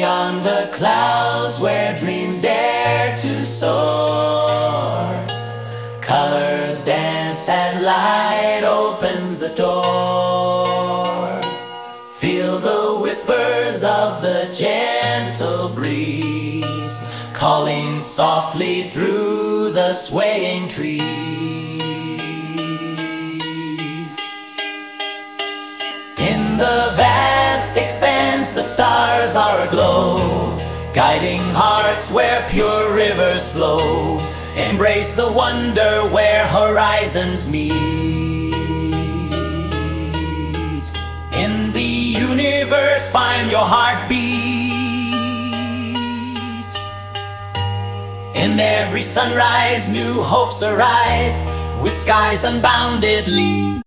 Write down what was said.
Beyond the clouds where dreams dare to soar. Colors dance as light opens the door. Feel the whispers of the gentle breeze Calling softly through the swaying trees. In the vast aglow Guiding hearts where pure rivers flow. Embrace the wonder where horizons meet. In the universe find your heartbeat. In every sunrise new hopes arise. With skies unboundedly